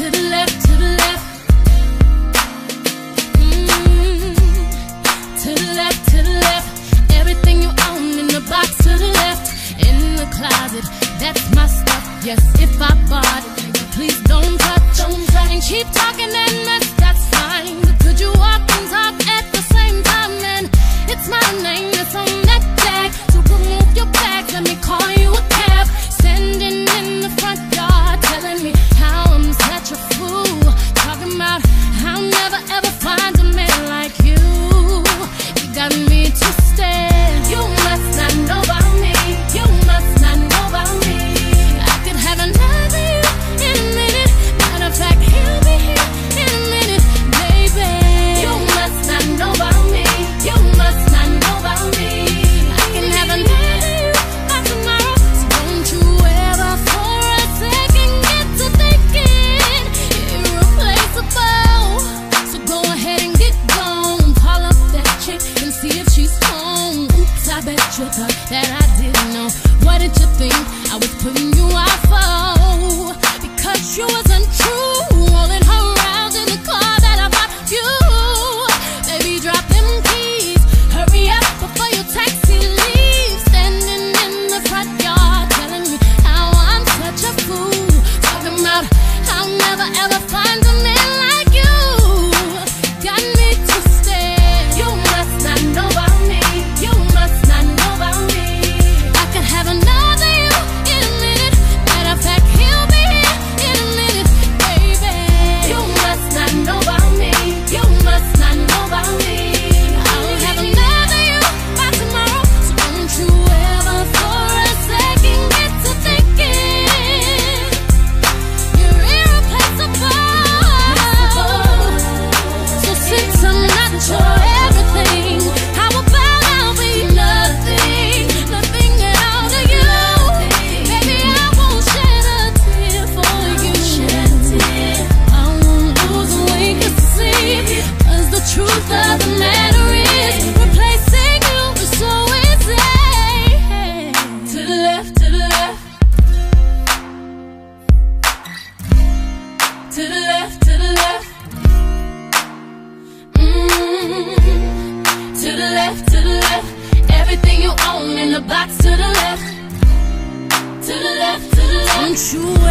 to the left, to the left. Mm-hmm. To the left, to the left. Everything you own in the box to the left. In the closet, that's my stuff. Yes, if I bought it, please don't touch. Don't. And keep talking and mess, that's fine. But could you walk and? to the left, to the left. Mm -hmm. To the left, to the left. Everything you own in the box to the left. To the left, to the left. Don't you